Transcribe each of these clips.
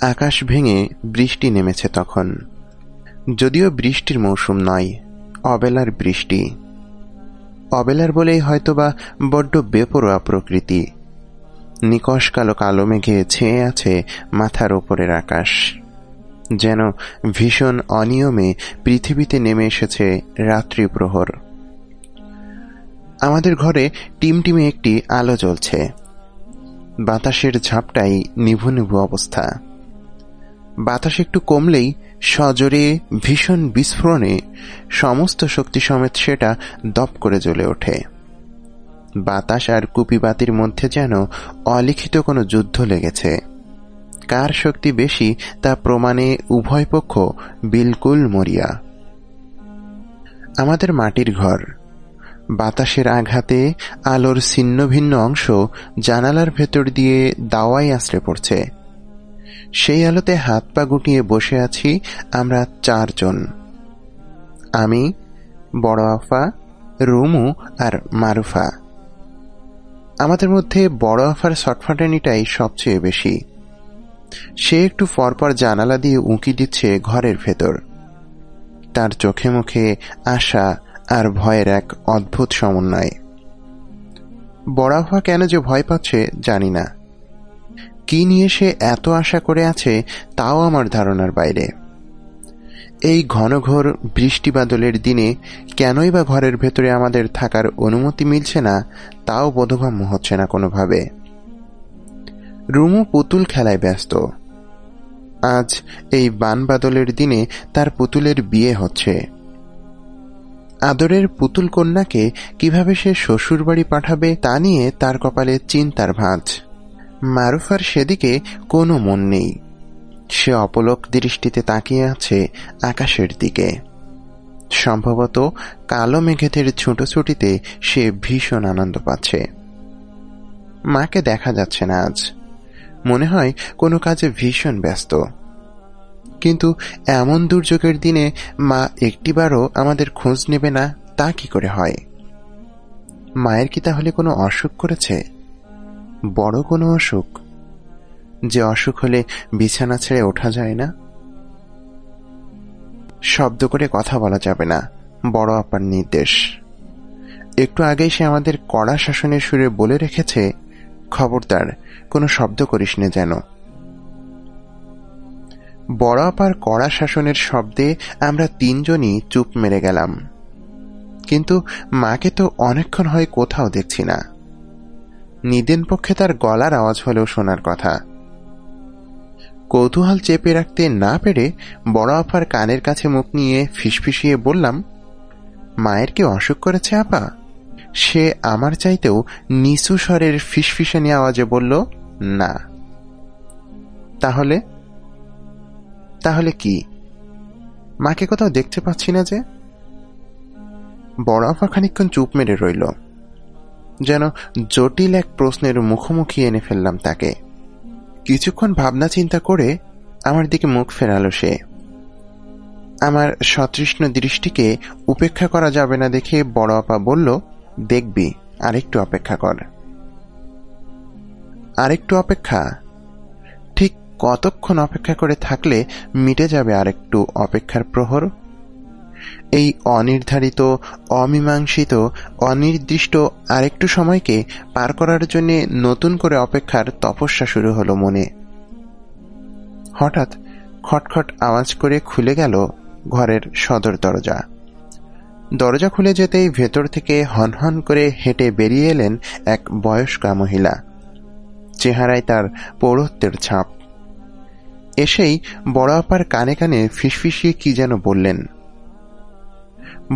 আকাশ ভেঙে বৃষ্টি নেমেছে তখন। যদিও বৃষ্টির মৌসুম নয়, অবেলার বৃষ্টি। অবেলার বলেই হয়তোবা বড্ড বেপরোয়া প্রকৃতি। নিকশ কালো কালো মেঘে ছেয়ে আছে মাথার ওপরের আকাশ। যেন ভীষণ অনিয়মে পৃথিবীতে নেমে এসেছে রাত্রি প্রহর। আমাদের ঘরে টিমটিমে একটি আলো জ্বলছে। বাতাসের ঝাপটাই নিভু নিভু অবস্থা। বাতাস একটু কমলেই সজোরে, ভীষণ বিস্ফোরণে সমস্ত শক্তি সমেত সেটা দপ করে জ্বলে ওঠে। বাতাস আর কুপিবাতির মধ্যে যেন অলিখিত কোনো যুদ্ধ লেগেছে। কার শক্তি বেশি তা প্রমাণে উভয় পক্ষ বিলকুল মরিয়া। আমাদের মাটির ঘর। বাতাসের আঘাতে আলোর ছিন্ন ভিন্ন অংশ জানালার ভেতর দিয়ে দাওয়াই আশ্রে পড়ছে। সেই আলোতে হাত পা গুটিয়ে বসে আছি আমরা চারজন। আমি, বড় আফা, রুমু আর মারুফা। আমাদের মধ্যে বড় আফার শটফাটানিটাই সবচেয়ে বেশি। সে একটু পরপর জানালা দিয়ে উঁকি দিচ্ছে ঘরের ভেতর। তার চোখে মুখে আশা আর ভয়ের এক অদ্ভুত সমন্বয়। বড় আফা কেন যে ভয় পাচ্ছে জানি না। কি নিয়ে সে এত আশা করে আছে, তাও আমার ধারণার বাইরে। এই ঘনঘোর বৃষ্টি বাদলের দিনে কেনই বা ঘরের ভেতরে আমাদের থাকার অনুমতি মিলছে না, তাও বোধগম্য হচ্ছে না কোনোভাবে। রুমু পুতুল খেলায় ব্যস্ত। আজ এই বান বাদলের দিনে তার পুতুলের বিয়ে হচ্ছে। আদরের পুতুল কন্যাকে কীভাবে সে শ্বশুর বাড়ি পাঠাবে তা নিয়ে তার কপালে চিন্তার ভাঁজ। মারুফার সেদিকে কোনো মন নেই। সে অপলক দৃষ্টিতে তাকিয়ে আছে আকাশের দিকে। সম্ভবত কালো মেঘেদের ছুটোছুটিতে সে ভীষণ আনন্দ পাচ্ছে। মাকে দেখা যাচ্ছে না আজ। মনে হয় কোনো কাজে ভীষণ ব্যস্ত। কিন্তু এমন দুর্যোগের দিনে মা একটিবারও আমাদের খোঁজ নেবে না, তা কি করে হয়? মায়ের কি তাহলে কোনো অসুখ করেছে? বড় কোনো অসুখ? যে অসুখ হলে বিছানা ছেড়ে ওঠা যায় না? শব্দ করে কথা বলা যাবে না, বড় আপার নির্দেশ। একটু আগেই সে আমাদের কড়া শাসনের সুরে বলে রেখেছে, খবরদার, কোনো শব্দ করিস নে যেন। বড় আপার কড়া শাসনের শব্দে আমরা তিনজনই চুপ মেরে গেলাম। কিন্তু মাকে তো অনেকক্ষণ হয় কোথাও দেখছি না। নিদেন পক্ষে তার গলার আওয়াজ হলেও শোনার কথা। কৌতূহল চেপে রাখতে না পেরে বড় আপার কানের কাছে মুখ নিয়ে ফিসফিসিয়ে বললাম, মায়ের কি অসুখ করেছে আপা? সে আমার চাইতেও নিচু স্বরের ফিসফিসানি আওয়াজে বলল, না। তাহলে? তাহলে কি? মাকে কোথাও দেখতে পাচ্ছি না যে? বড় আফা খানিক্ষণ চুপ মেরে রইল। যেন জটিল এক প্রশ্নের মুখোমুখি এনে ফেললাম তাকে। কিছুক্ষণ ভাবনা চিন্তা করে আমার দিকে মুখ ফেরালো সে। আমার সতৃষ্ণ দৃষ্টিকে উপেক্ষা করা যাবে না দেখে বড় আপা বলল, দেখবি, আরেকটু অপেক্ষা কর। আরেকটু অপেক্ষা? ঠিক কতক্ষণ অপেক্ষা করে থাকলে মিটে যাবে আরেকটু অপেক্ষার প্রহর? এই অনির্ধারিত, অমীমাংসিত, অনির্দিষ্ট আরেকটু সময়কে পার করার জন্য নতুন করে অপেক্ষার তপস্যা শুরু হলো মনে। হঠাৎ খটখট আওয়াজ করে খুলে গেল ঘরের সদর দরজা। দরজা খুলে যেতেই ভেতর থেকে হনহন করে হেঁটে বেরিয়ে এলেন এক বয়স্কা মহিলা। চেহারায় তার পৌরত্বের ছাপ। এসেই বড় আপার কানে কানে ফিসফিসিয়ে কি যেন বললেন।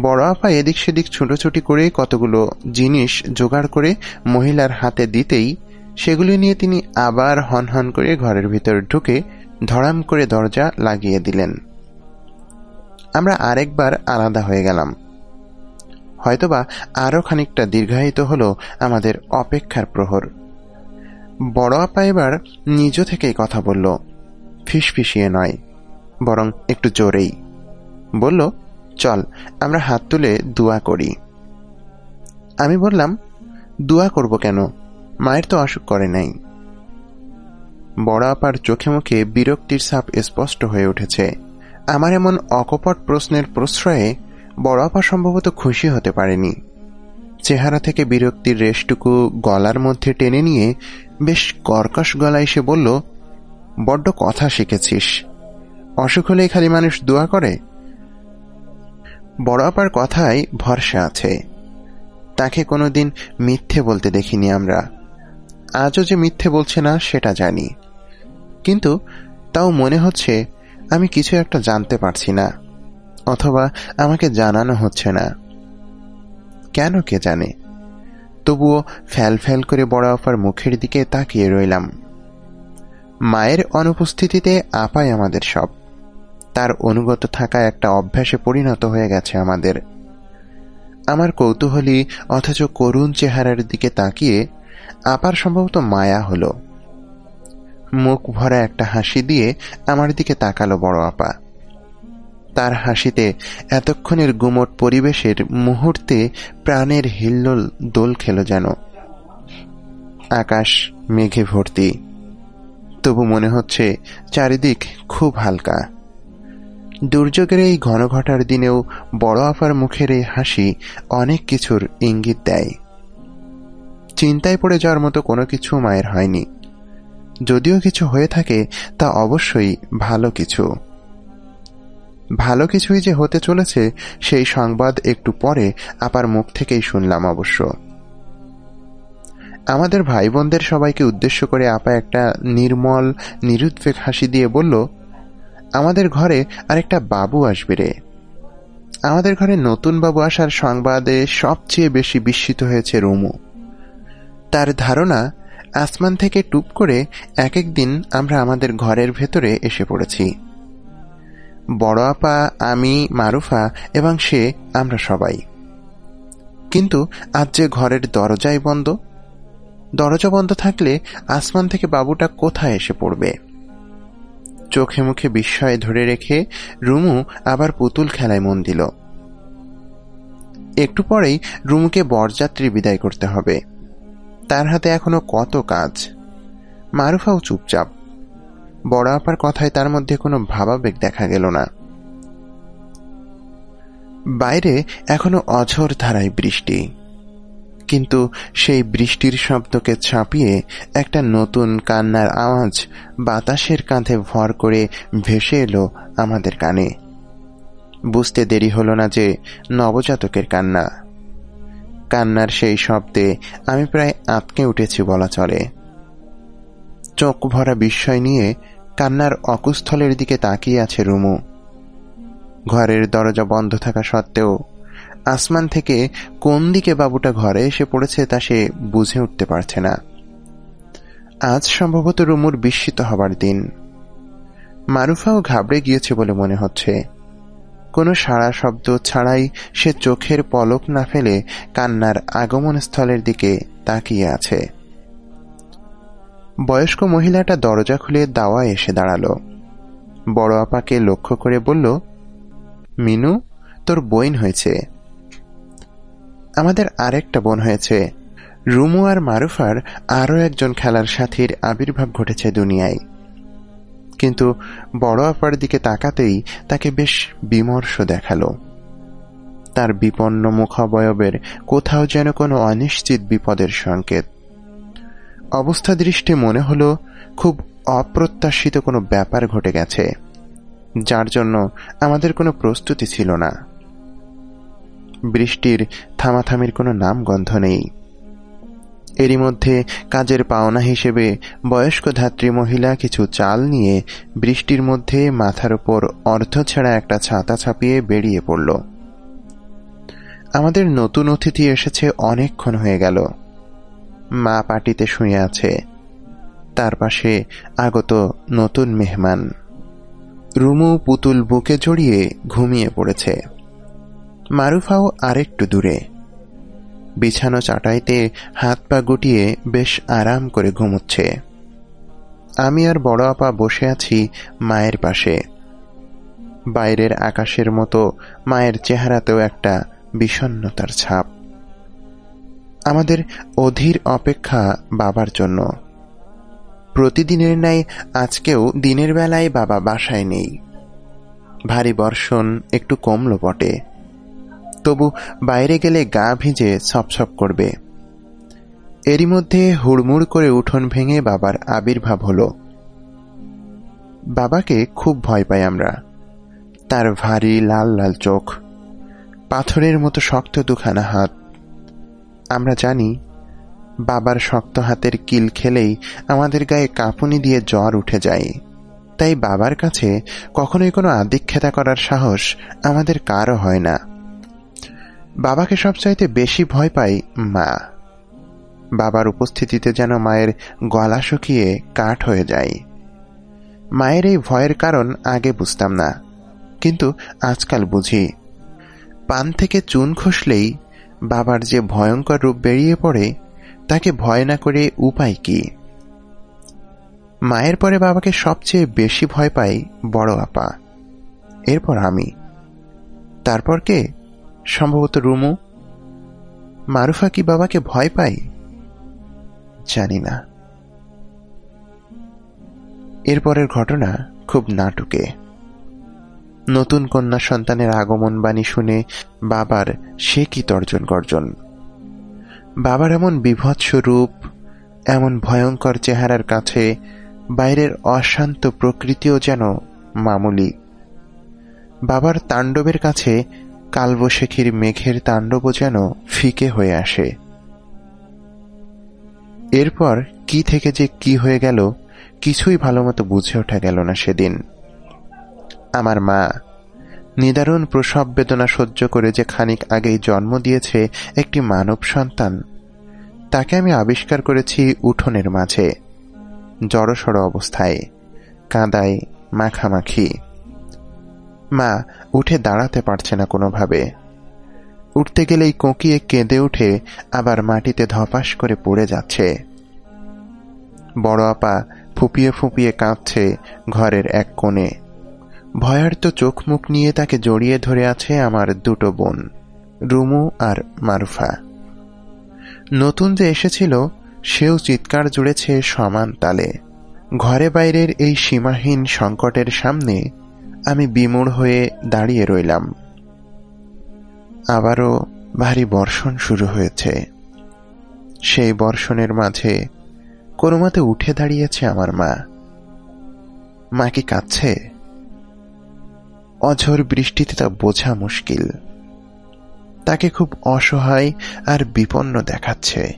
বড় আপা এদিক সেদিক ছুটোছুটি করে কতগুলো জিনিস জোগাড় করে মহিলার হাতে দিতেই সেগুলি নিয়ে তিনি আবার হনহন করে ঘরের ভিতর ঢুকে ধড়াম করে দরজা লাগিয়ে দিলেন। আমরা আরেকবার আলাদা হয়ে গেলাম। হয়তোবা আরও খানিকটা দীর্ঘায়িত হল আমাদের অপেক্ষার প্রহর। বড় আপা এবার নিজ থেকেই কথা বলল, ফিসফিসিয়ে নয়, বরং একটু জোরেই। বলল চল, আমরা হাত তুলে দোয়া করি। আমি বললাম, দোয়া করব কেন? মায়ের তো অসুখ করে নাই। বড় আপার চোখে মুখে বিরক্তির ছাপ স্পষ্ট হয়ে উঠেছে। আমার এমন অকপট প্রশ্নের প্রশ্রয়ে বড় আপা সম্ভবত খুশি হতে পারেনি। চেহারা থেকে বিরক্তির রেশটুকু গলার মধ্যে টেনে নিয়ে বেশ কর্কশ গলায় সে বলল, বড্ড কথা শিখেছিস। অসুখ হলেই খালি মানুষ দোয়া করে? বড় আপার কথায় ভরসা আছে। তাকে কোনোদিন মিথ্যে বলতে দেখিনি আমরা। আজও যে মিথ্যে বলছে না, সেটা জানি। কিন্তু তাও মনে হচ্ছে আমি কিছু একটা জানতে পারছি না, অথবা আমাকে জানানো হচ্ছে না। কেন কে জানে? তবুও ফ্যাল ফ্যাল করে বড় আপার মুখের দিকে তাকিয়ে রইলাম। মায়ের অনুপস্থিতিতে আপাই আমাদের সব। তার অনুগত থাকা একটা অভ্যাসে পরিণত হয়ে গেছে আমাদের। আমার কৌতূহলী, অথচ করুণ চেহারার দিকে তাকিয়ে আপার সম্ভবত মায়া হলো। মুখ ভরা একটা হাসি দিয়ে আমার দিকে তাকালো বড় আপা। তার হাসিতে এতক্ষণের গুমট পরিবেশের মুহূর্তে প্রাণের হিল্লোল দোল খেল যেন। আকাশ, মেঘে ভর্তি। তবু মনে হচ্ছে চারিদিক খুব হালকা। দুর্যোগের এই ঘন ঘটার দিনেও বড় আপার মুখের এই হাসি অনেক কিছুর ইঙ্গিত দেয়। চিন্তায় পড়ে যাওয়ার মতো কোনো কিছু মায়ের হয়নি। যদিও কিছু হয়ে থাকে, তা অবশ্যই ভালো কিছু। ভালো কিছুই যে হতে চলেছে, সেই সংবাদ একটু পরে আপার মুখ থেকেই শুনলাম অবশ্য। আমাদের ভাই বোনদের সবাইকে উদ্দেশ্য করে আপা একটা নির্মল, নিরুদ্বেগ হাসি দিয়ে বলল আমাদের ঘরে আরেকটা বাবু আসবে রে। আমাদের ঘরে নতুন বাবু আসার সংবাদে সবচেয়ে বেশি বিস্মিত হয়েছে রুমু। তার ধারণা, আসমান থেকে টুপ করে এক এক দিন আমরা আমাদের ঘরের ভেতরে এসে পড়েছি। বড় আপা, আমি, মারুফা এবং সে, আমরা সবাই। কিন্তু আজ যে ঘরের দরজাই বন্ধ, দরজা বন্ধ থাকলে আসমান থেকে বাবুটা কোথায় এসে পড়বে? চোখে মুখে বিস্ময় ধরে রেখে রুমু আবার পুতুল খেলায় মন দিল। একটু পরেই রুমুকে বরযাত্রী বিদায় করতে হবে। তার হাতে এখনও কত কাজ। মারুফাও চুপচাপ। বড় আপার কথায় তার মধ্যে কোনো ভাবাবেগ দেখা গেল না। বাইরে এখনও অঝর ধারায় বৃষ্টি। কিন্তু সেই বৃষ্টির শব্দকে ছাপিয়ে একটা নতুন কান্নার আওয়াজ বাতাসের কাঁধে ভর করে ভেসে এলো আমাদের কানে। বুঝতে দেরি হলো না যে নবজাতকের কান্না। কান্নার সেই শব্দে আমি প্রায় আঁতকে উঠেছি বলা চলে। চোখ ভরা বিস্ময় নিয়ে কান্নার অকুস্থলের দিকে তাকিয়ে আছে রুমু। ঘরের দরজা বন্ধ থাকা সত্ত্বেও আসমান থেকে কোন দিকে বাবুটা ঘরে এসে পড়েছে তা সে বুঝে উঠতে পারছে না। আজ সম্ভবত রুমুর বিস্মিত হবার দিন। মারুফাও ঘাবড়ে গিয়েছে বলে মনে হচ্ছে। কোনো সাড়া শব্দ ছাড়াই সে চোখের পলক না ফেলে কান্নার আগমন স্থলের দিকে তাকিয়ে আছে। বয়স্ক মহিলাটা দরজা খুলে দাওয়া এসে দাঁড়াল। বড় আপাকে লক্ষ্য করে বলল, মিনু, তোর বইন হয়েছে। আমাদের আরেকটা বোন হয়েছে। রুমু আর মারুফার আরও একজন খেলার সাথীর আবির্ভাব ঘটেছে দুনিয়ায়। কিন্তু বড় আপার দিকে তাকাতেই তাকে বেশ বিমর্ষ দেখাল। তার বিপন্ন মুখাবয়বের কোথাও যেন কোনো অনিশ্চিত বিপদের সংকেত। অবস্থা দৃষ্টে মনে হলো, খুব অপ্রত্যাশিত কোনো ব্যাপার ঘটে গেছে, যার জন্য আমাদের কোনো প্রস্তুতি ছিল না। বৃষ্টির থামাথামির কোনো নাম গন্ধ নেই। এরই মধ্যে কাজের পাওনা হিসেবে বয়স্ক ধাত্রী মহিলা কিছু চাল নিয়ে বৃষ্টির মধ্যে মাথার ওপর অর্ধ ছাড়া একটা ছাতা ছাপিয়ে বেরিয়ে পড়ল। আমাদের নতুন অতিথি এসেছে অনেকক্ষণ হয়ে গেল। মা পাটিতে শুয়ে আছে। তার পাশে আগত নতুন মেহমান। রুমু পুতুল বুকে জড়িয়ে ঘুমিয়ে পড়েছে। মারুফাও আরেকটু দূরে। বিছানো চাটাইতে হাত পা গুটিয়ে বেশ আরাম করে ঘুমুচ্ছে। আমি আর বড় আপা বসে আছি মায়ের পাশে। বাইরের আকাশের মতো মায়ের চেহারাতেও একটা বিষণ্নতার ছাপ। আমাদের অধীর অপেক্ষা বাবার জন্য। প্রতিদিনের ন্যায় আজকেও দিনের বেলায় বাবা বাসায় নেই। ভারী বর্ষণ একটু কমল বটে। তবু বাইরে গেলে গা ভিজে ছপছপ করবে। এরই মধ্যে হুড়মুড় করে উঠোন ভেঙে বাবার আবির্ভাব হলো। বাবাকে খুব ভয় পাই আমরা। তার ভারী লাল লাল চোখ, পাথরের মতো শক্ত দুখানা হাত। আমরা জানি, বাবার শক্ত হাতের কিল খেলেই আমাদের গায়ে কাঁপুনি দিয়ে জ্বর উঠে যায়। তাই বাবার কাছে কখনোই কোনো আদিক্ষেতা করার সাহস আমাদের কারও হয় না। বাবাকে সবচাইতে বেশি ভয় পাই মা। বাবার উপস্থিতিতে যেন মায়ের গলা শুকিয়ে কাঠ হয়ে যায়। মায়ের এই ভয়ের কারণ আগে বুঝতাম না, কিন্তু আজকাল বুঝি। পান থেকে চুন খসলেই বাবার যে ভয়ঙ্কর রূপ বেরিয়ে পড়ে, তাকে ভয় না করে উপায় কি? মায়ের পরে বাবাকে সবচেয়ে বেশি ভয় পাই বড় আপা। এরপর আমি। তারপর কে? সম্ভবত রুমু, মারুফা কি বাবাকে ভয় পাই জানি না। এরপরের ঘটনা খুব নাটুকে। নতুন কন্যা সন্তানের আগমন বাণী শুনে বাবার সে কি তর্জন গর্জন। বাবার এমন বিভৎস রূপ, এমন ভয়ঙ্কর চেহারার কাছে বাইরের অশান্ত প্রকৃতিও যেন মামুলি। বাবার তাণ্ডবের কাছে কালবৈশাখীর মেঘের তাণ্ডবও যেন ফিকে হয়ে আসে। এরপর কি থেকে যে কি হয়ে গেল, কিছুই ভালোমতো বুঝে ওঠা গেল না সেদিন। আমার মা, নিদারুণ প্রসব বেদনা সহ্য করে যে খানিক আগেই জন্ম দিয়েছে একটি মানব সন্তান, তাকে আমি আবিষ্কার করেছি উঠোনের মাঝে, জড়সড় অবস্থায়, কাদায়, মাখামাখি। মা উঠে দাঁড়াতে পারছে না কোনোভাবে। উঠতে গেলেই কোঁকিয়ে কেঁদে উঠে আবার মাটিতে ধপাস করে পড়ে যাচ্ছে। বড় আপা ফুপিয়ে ফুপিয়ে কাঁদছে ঘরের এক কোণে। ভয়ার্ত চোখ মুখ নিয়ে তাকে জড়িয়ে ধরে আছে আমার দুটো বোন, রুমু আর মারুফা। নতুন যে এসেছিল, সেও চিৎকার জুড়েছে সমান তালে। ঘরে বাইরের এই সীমাহীন সংকটের সামনে আমি বিমূঢ় হয়ে দাঁড়িয়ে রইলাম। আবারও ভারী বর্ষণ শুরু হয়েছে। সেই বর্ষণের মাঝে কোনো মতে উঠে দাঁড়িয়েছে আমার মা। মা কি কাঁদছে? অঝোর বৃষ্টিতে তা বোঝা মুশকিল। তাকে খুব অসহায় আর বিপন্ন দেখাচ্ছে।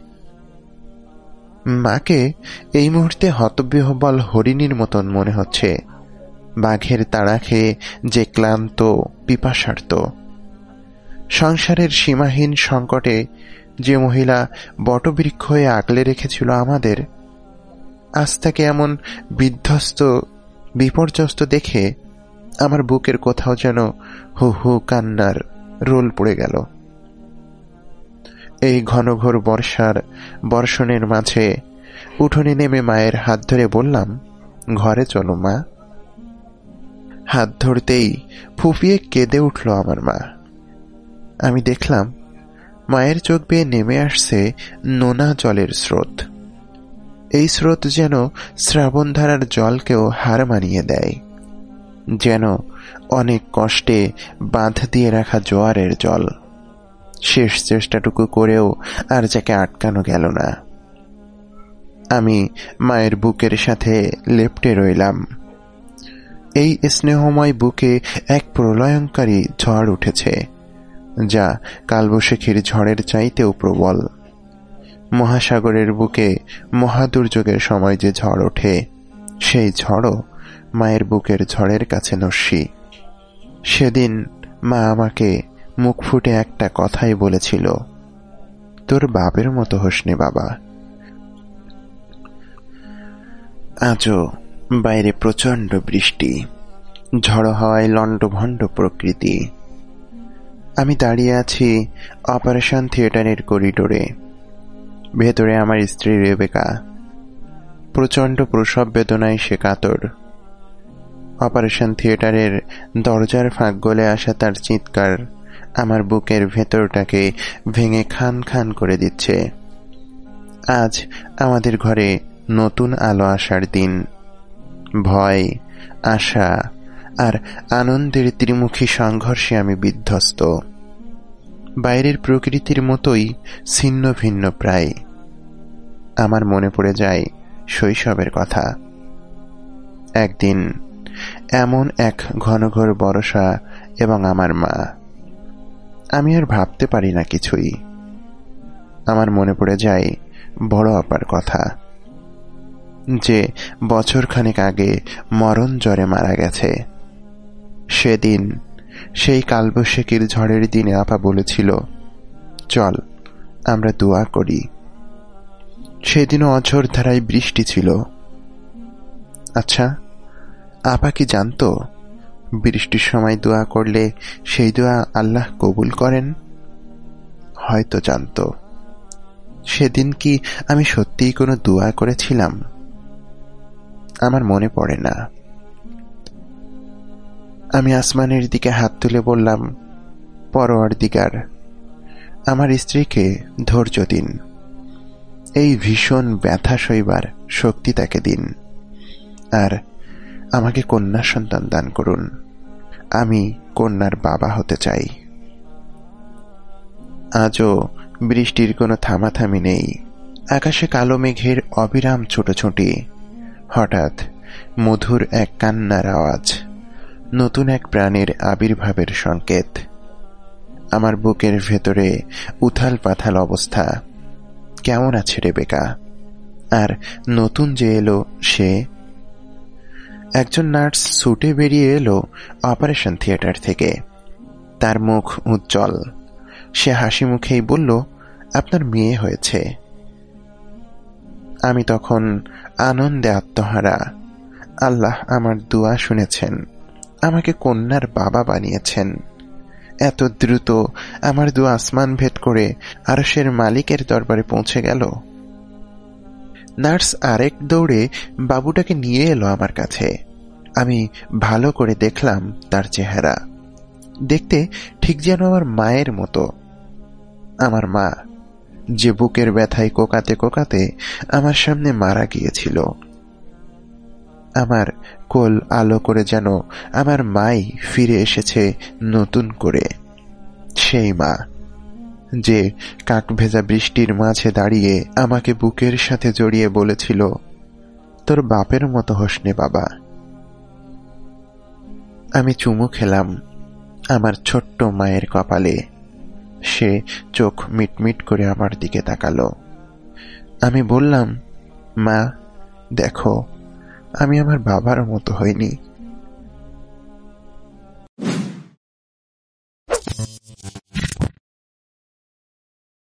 মাকে এই মুহূর্তে হতবিহবল হরিণীর মতন মনে হচ্ছে। বাঘের তাড়া খেয়ে যে ক্লান্ত, পিপাসার্ত। সংসারের সীমাহীন সংকটে যে মহিলা বটবৃক্ষ হয়ে আগলে রেখেছিল আমাদের, আজ তাকে এমন বিধ্বস্ত, বিপর্যস্ত দেখে আমার বুকের কোথাও যেন হু হু কান্নার রোল পড়ে গেল। এই ঘনঘোর বর্ষার বর্ষণের মাঝে উঠোনে নেমে মায়ের হাত ধরে বললাম, ঘরে চলো মা। হাত ধরতেই ফুফিয়ে কেঁদে উঠল আমার মা। আমি দেখলাম, মায়ের চোখ বেয়ে নেমে আসছে নোনা জলের স্রোত। এই স্রোত যেন শ্রাবণধারার জলকেও হার মানিয়ে দেয়, যেন অনেক কষ্টে বাঁধ দিয়ে রাখা জোয়ারের জল। শেষ চেষ্টাটুকু করেও আর যাকে আটকানো গেল না। আমি মায়ের বুকের সাথে লেপটে রইলাম। এই স্নেহময় বুকে এক প্রলয়ঙ্কারী ঝড় উঠেছে, যা কালবৈশাখীর ঝড়ের চাইতেও প্রবল। মহাসাগরের বুকে মহাদুর্যোগের সময় যে ঝড় ওঠে, সেই ঝড়ও মায়ের বুকের ঝড়ের কাছে নস্যি। সেদিন মা আমাকে মুখ ফুটে একটা কথাই বলেছিল, তোর বাপের মতো হোসনে বাবা। আজও বাইরে প্রচণ্ড বৃষ্টি, ঝড়ো হওয়ায় লণ্ডভণ্ড প্রকৃতি। আমি দাঁড়িয়ে আছি অপারেশন থিয়েটারের করিডোরে। ভেতরে আমার স্ত্রী রেবেকা। প্রচণ্ড প্রসব বেদনায় সে কাতর। অপারেশন থিয়েটারের দরজার ফাঁক গলে আসা তার চিৎকার আমার বুকের ভেতরটাকে ভেঙে খান খান করে দিচ্ছে। আজ আমাদের ঘরে নতুন আলো আসার দিন। ভয়, আশা আর আনন্দের ত্রিমুখী সংঘর্ষে আমি বিধ্বস্ত। বাইরের প্রকৃতির মতোই ছিন্ন ভিন্ন প্রায়। আমার মনে পড়ে যায় শৈশবের কথা। একদিন এমন এক ঘনঘোর বরসা এবং আমার মা। আমি আর ভাবতে পারি না কিছুই। আমার মনে পড়ে যায় বড় আপার কথা। যে বছরখানেক আগে মরণ জ্বরে মারা গেছে। সেদিন সেই কালবৈশাখীর ঝড়ের দিনে আপা বলেছিল, চল, আমরা দোয়া করি। সেদিনও অঝোর ধারায় বৃষ্টি ছিল। আচ্ছা আপা কি জানতো, বৃষ্টির সময় দোয়া করলে সেই দোয়া আল্লাহ কবুল করেন? হয়তো জানত। সেদিন কি আমি সত্যিই কোনো দোয়া করেছিলাম? আমার মনে পড়ে না। আমি আসমানের দিকে হাত তুলে বললাম, পরোয়ার দিগার, আমার স্ত্রীকে ধৈর্য দিন। এই ভীষণ ব্যথা সইবার শক্তি তাকে দিন। আর আমাকে কন্যা সন্তান দান করুন। আমি কন্যার বাবা হতে চাই। আজও বৃষ্টির কোনো থামাথামি নেই। আকাশে কালো মেঘের অবিরাম ছোটছুটি। হঠাৎ মধুর এক কান্নার আওয়াজ, নতুন এক প্রাণের আবির্ভাবের সংকেত। আমার বুকের ভেতরে উথাল পাথাল অবস্থা। কেমন আছে রেবেকা? আর নতুন যে এলো সে? একজন নার্স ছুটে বেরিয়ে এলো অপারেশন থিয়েটার থেকে। তার মুখ উজ্জ্বল। সে হাসি মুখেই বলল, আপনার মেয়ে হয়েছে। আমি তখন আনন্দে আত্মহারা। আল্লাহ আমার দোয়া শুনেছেন, আমাকে কন্যার বাবা বানিয়েছেন। এত দ্রুত আমার দু আসমান ভেদ করে আরসের মালিকের দরবারে পৌঁছে গেল। নার্স আরেক দৌড়ে বাবুটাকে নিয়ে এলো আমার কাছে। আমি ভালো করে দেখলাম তার চেহারা। দেখতে ঠিক যেন আমার মায়ের মতো। আমার মা যে বুকের ব্যথায় কোকাতে কোকাতে আমার সামনে মারা গিয়েছিল। আমার কোল আলো করে যেন আমার মাই ফিরে এসেছে নতুন করে। সেই মা, যে কাক ভেজা বৃষ্টির মাঝে দাঁড়িয়ে আমাকে বুকের সাথে জড়িয়ে বলেছিল, তোর বাপের মতো হোসনে বাবা। আমি চুমু খেলাম আমার ছোট্ট মায়ের কপালে। সে চোখ মিটমিট করে আমার দিকে তাকালো। আমি বললাম, মা, দেখো, আমি আমার বাবার মতো হইনি।